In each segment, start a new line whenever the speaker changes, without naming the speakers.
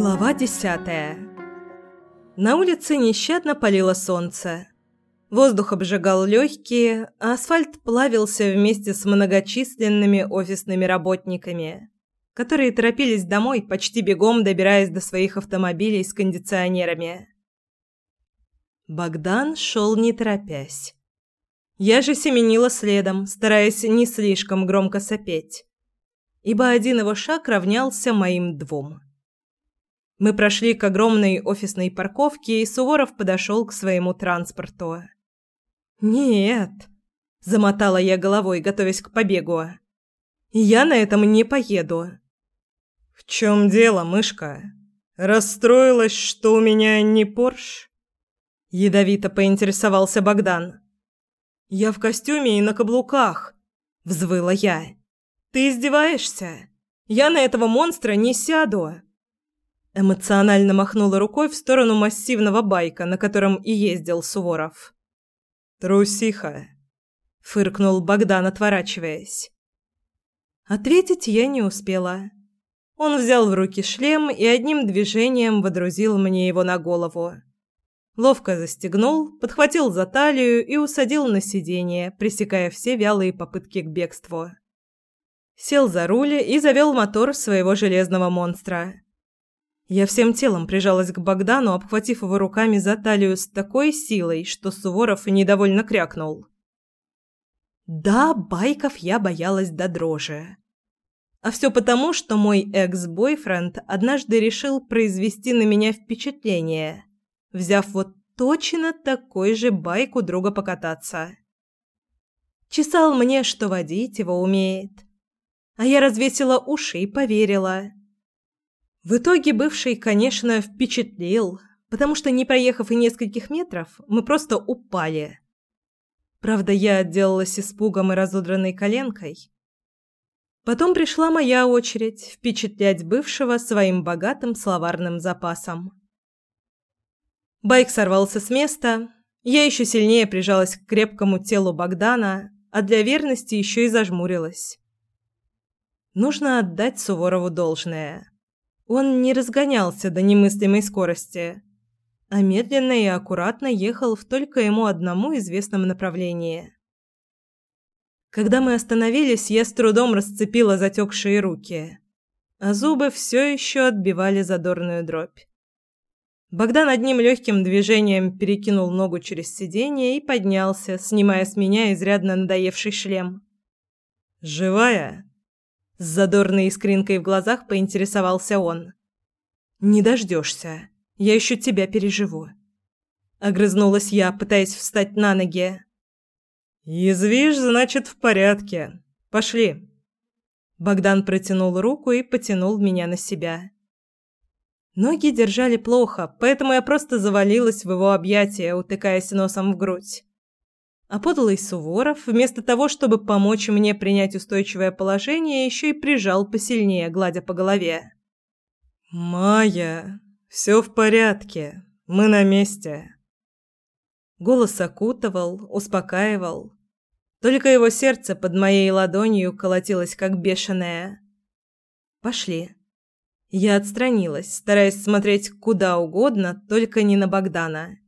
Глава десятая. На улице нещадно палило солнце. Воздух обжигал легкие, а асфальт плавился вместе с многочисленными офисными работниками, которые торопились домой, почти бегом добираясь до своих автомобилей с кондиционерами. Богдан шел не торопясь. Я же семенила следом, стараясь не слишком громко сопеть, ибо один его шаг равнялся моим двум. Мы прошли к огромной офисной парковке, и Суворов подошел к своему транспорту. «Нет», – замотала я головой, готовясь к побегу. «Я на этом не поеду».
«В чем дело, мышка? Расстроилась, что у меня не Порш?»
Ядовито поинтересовался Богдан. «Я в костюме и на каблуках», – взвыла я. «Ты издеваешься? Я на этого монстра не сяду». Эмоционально махнула рукой в сторону массивного байка, на котором и ездил Суворов.
«Трусиха!» – фыркнул Богдан, отворачиваясь.
Ответить я не успела. Он взял в руки шлем и одним движением водрузил мне его на голову. Ловко застегнул, подхватил за талию и усадил на сиденье, пресекая все вялые попытки к бегству. Сел за руль и завел мотор своего железного монстра. Я всем телом прижалась к Богдану, обхватив его руками за талию с такой силой, что Суворов недовольно крякнул. Да, байков я боялась до дрожи. А все потому, что мой экс-бойфренд однажды решил произвести на меня впечатление, взяв вот точно такой же байк у друга покататься. Чесал мне, что водить его умеет. А я развесила уши и поверила. В итоге бывший, конечно, впечатлил, потому что, не проехав и нескольких метров, мы просто упали. Правда, я отделалась испугом и разодранной коленкой. Потом пришла моя очередь впечатлять бывшего своим богатым словарным запасом. Байк сорвался с места, я еще сильнее прижалась к крепкому телу Богдана, а для верности еще и зажмурилась. Нужно отдать Суворову должное. Он не разгонялся до немыслимой скорости, а медленно и аккуратно ехал в только ему одному известном направлении. Когда мы остановились, я с трудом расцепила затекшие руки, а зубы все еще отбивали задорную дробь. Богдан одним легким движением перекинул ногу через сиденье и поднялся, снимая с меня изрядно надоевший шлем.
«Живая?»
С задорной искринкой в глазах поинтересовался он. «Не дождешься. Я еще тебя переживу». Огрызнулась я, пытаясь встать на ноги.
«Язвишь, значит, в порядке. Пошли».
Богдан протянул руку и потянул меня на себя. Ноги держали плохо, поэтому я просто завалилась в его объятия, утыкаясь носом в грудь. А подлый Суворов, вместо того, чтобы помочь мне принять устойчивое положение, еще и прижал посильнее, гладя по голове.
«Майя, все в порядке. Мы на месте».
Голос окутывал, успокаивал. Только его сердце под моей ладонью колотилось, как бешеное. «Пошли». Я отстранилась, стараясь смотреть куда угодно, только не на Богдана.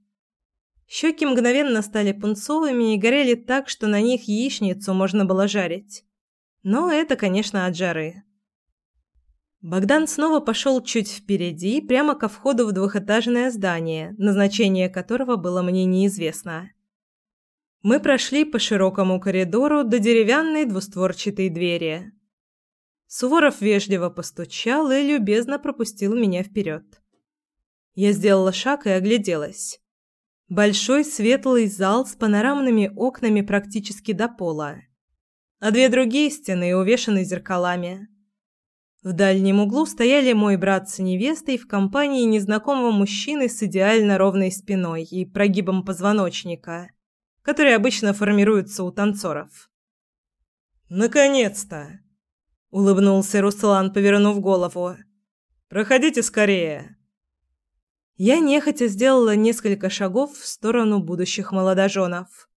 Щеки мгновенно стали пунцовыми и горели так, что на них яичницу можно было жарить. Но это, конечно, от жары. Богдан снова пошел чуть впереди, прямо ко входу в двухэтажное здание, назначение которого было мне неизвестно. Мы прошли по широкому коридору до деревянной двустворчатой двери. Суворов вежливо постучал и любезно пропустил меня вперед. Я сделала шаг и огляделась. Большой светлый зал с панорамными окнами практически до пола. А две другие стены увешаны зеркалами. В дальнем углу стояли мой брат с невестой в компании незнакомого мужчины с идеально ровной спиной и прогибом позвоночника, который обычно формируется у танцоров.
«Наконец-то!» – улыбнулся Руслан, повернув голову. «Проходите скорее!»
Я нехотя сделала несколько шагов в сторону будущих молодоженов.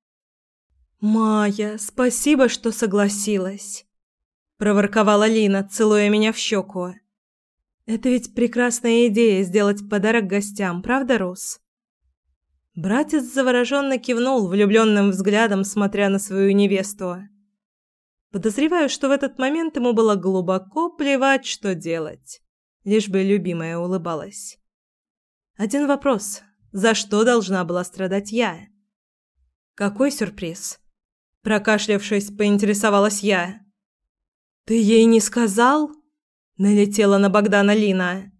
«Майя, спасибо, что согласилась», – проворковала Лина, целуя меня в щеку. Это ведь прекрасная идея сделать подарок гостям, правда, Рус? Братец завороженно кивнул влюбленным взглядом, смотря на свою невесту. Подозреваю, что в этот момент ему было глубоко плевать, что делать, лишь бы любимая улыбалась. Один вопрос: за что должна была страдать я? Какой сюрприз? Прокашлявшись, поинтересовалась я. Ты ей не сказал? Налетела на Богдана Лина.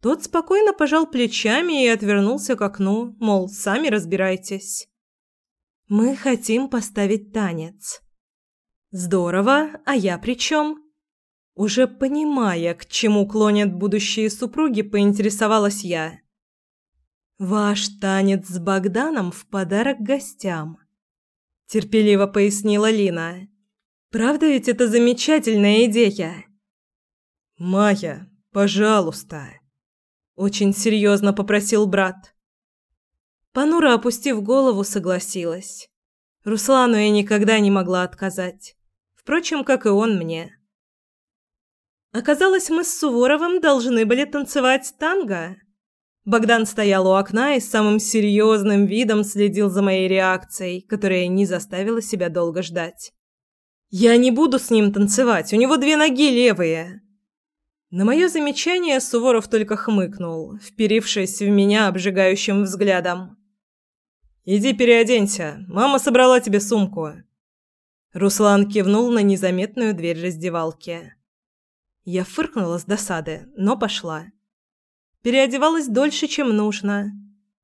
Тот спокойно пожал плечами и отвернулся к окну, мол, сами разбирайтесь. Мы хотим поставить танец. Здорово, а я при чем? Уже понимая, к чему клонят будущие супруги, поинтересовалась я. Ваш танец с Богданом в подарок гостям, терпеливо пояснила Лина. Правда ведь это замечательная идея?
Майя, пожалуйста, очень серьезно попросил брат.
Панура, опустив голову, согласилась. Руслану я никогда не могла отказать. Впрочем, как и он мне. Оказалось, мы с Суворовым должны были танцевать танго. Богдан стоял у окна и с самым серьезным видом следил за моей реакцией, которая не заставила себя долго ждать. «Я не буду с ним танцевать, у него две ноги левые!» На мое замечание Суворов только хмыкнул, вперившись в меня обжигающим взглядом. «Иди переоденься, мама собрала тебе сумку». Руслан кивнул на незаметную дверь раздевалки. Я фыркнула с досады, но пошла. Переодевалась дольше, чем нужно.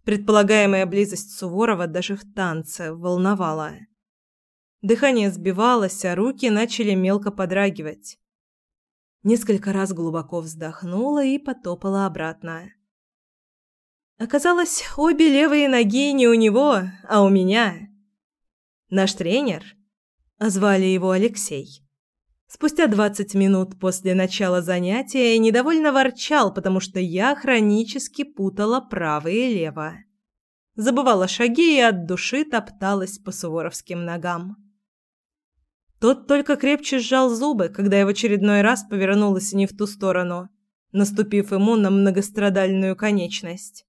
Предполагаемая близость Суворова даже в танце волновала. Дыхание сбивалось, а руки начали мелко подрагивать. Несколько раз глубоко вздохнула и потопала обратно. Оказалось, обе левые ноги не у него, а у меня. Наш тренер, а звали его Алексей, спустя двадцать минут после начала занятия недовольно ворчал, потому что я хронически путала право и лево. Забывала шаги и от души топталась по суворовским ногам. Тот только крепче сжал зубы, когда я в очередной раз повернулась не в ту сторону, наступив ему на многострадальную конечность.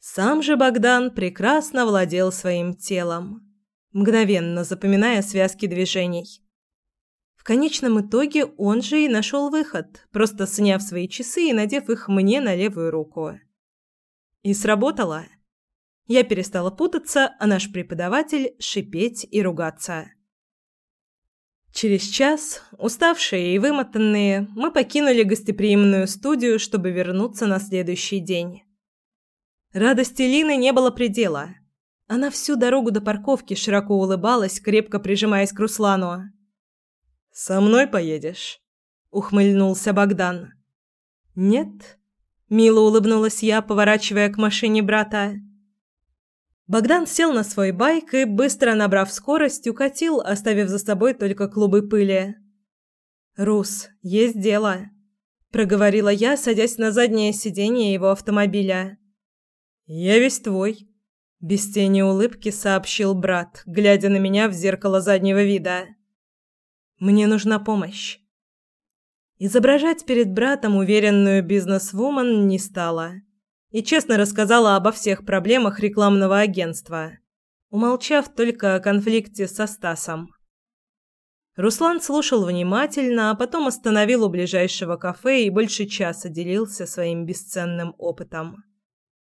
Сам же Богдан прекрасно владел своим телом, мгновенно запоминая связки движений. В конечном итоге он же и нашел выход, просто сняв свои часы и надев их мне на левую руку. И сработало. Я перестала путаться, а наш преподаватель шипеть и ругаться. Через час, уставшие и вымотанные, мы покинули гостеприимную студию, чтобы вернуться на следующий день. Радости Лины не было предела. Она всю дорогу до парковки широко улыбалась, крепко прижимаясь к Руслану.
«Со мной поедешь?»
– ухмыльнулся Богдан. «Нет», – мило улыбнулась я, поворачивая к машине брата. Богдан сел на свой байк и, быстро набрав скорость, укатил, оставив за собой только клубы пыли. «Рус, есть дело», – проговорила я, садясь на заднее сиденье его автомобиля.
«Я весь твой», – без тени улыбки сообщил брат, глядя на меня в зеркало заднего вида.
«Мне нужна помощь». Изображать перед братом уверенную бизнесвумен не стала и честно рассказала обо всех проблемах рекламного агентства, умолчав только о конфликте со Стасом. Руслан слушал внимательно, а потом остановил у ближайшего кафе и больше часа делился своим бесценным опытом.